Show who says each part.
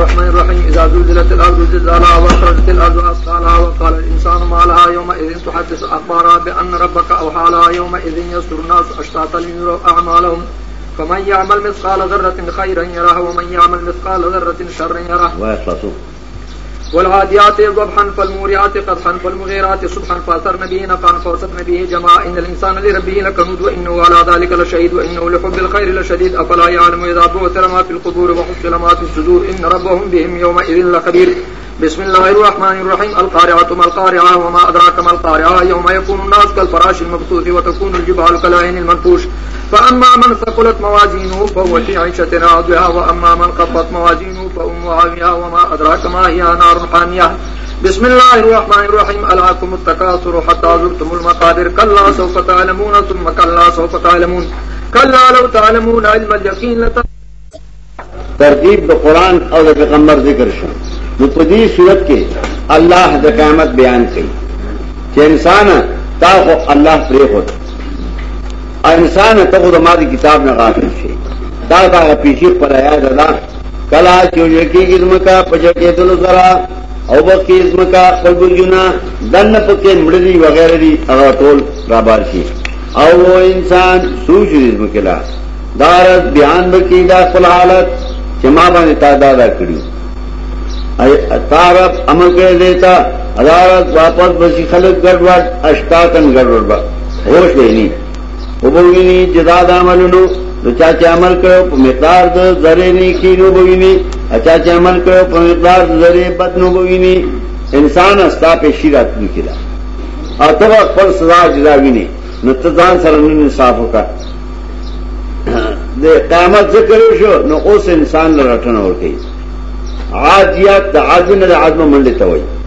Speaker 1: الرحمن الرحيم إذا زلزلت الأرض زلزالها وأخرجت الأرض أثقالها وقال الإنسان ما لها يومئذ تحدث أخبارها بأن ربك أوحى لها يومئذ يصدر الناس أشتاتا ليروا أعمالهم فمن يعمل مثقال ذرة خيرا يره، ومن يعمل مثقال ذرة شرا يره.
Speaker 2: ويخلصوا
Speaker 1: والعاديات ضبحا فالموريات، قدحا فالمغيرات، صبحا فاثرن به نقعا فوسطن به جماعا ان الانسان لربه لكنود وانه على ذلك لشهيد وانه لحب الخير لشديد افلا يعلم اذا بعثر ما في القبور وحصل ما في الصدور ان ربهم بهم يومئذ لخبير. بسم الله الرحمن الرحيم القارعة ما القارعة وما أدراك ما القارعة يوم يكون الناس كالفراش المبثوث وتكون الجبال كالعين المنفوش. فأما من ثقلت موازينه فهو في عيشة راضية وأما من خفت موازينه فأم عامية وما أدراك ما هي نار حامية بسم الله الرحمن الرحيم ألعكم التكاثر حتى زرتم المقابر كلا سوف تعلمون ثم كلا سوف تعلمون. كلا لو تعلمون علم اليقين لت...
Speaker 2: ترتیب د قرآن اور د پیغمبر ذکر شو. نو صورت کې الله د قیامت بیان کړي چې انسان تا خو الله پرې هو او انسان ته خو د ماده کتاب نه غافل شي دا دا پیشي پر آیا دا کلا چې یکی کیسم کا پجکې دل زرا او بکی اسم کا قلبجنا دن پکې مړدي وغیرہ دي هغه ټول را بار شي او وہ انسان سوچ اسم کلا دارت بیان بکی دا خپل حالت چې ما باندې تا دادا کړی تارب عمل کر دیتا، عدالت واپس بسی خلق گڑبڑ اشتاطن گڑبڑ ہوش دینی وبوینی جداد عملونو نو۔ چاچا عمل کړو په مقدار د ذره نه کینو بوینی اچا عمل کړو په مقدار د بد نو بوینی انسان استا په شیرات نکلا او ته خپل سزا جدا ویني نو ته ځان سره نه انصاف وکړه د شو، نو اوس انسان لرټنه ور کوي آج یا عادم عزم من لیتا منډه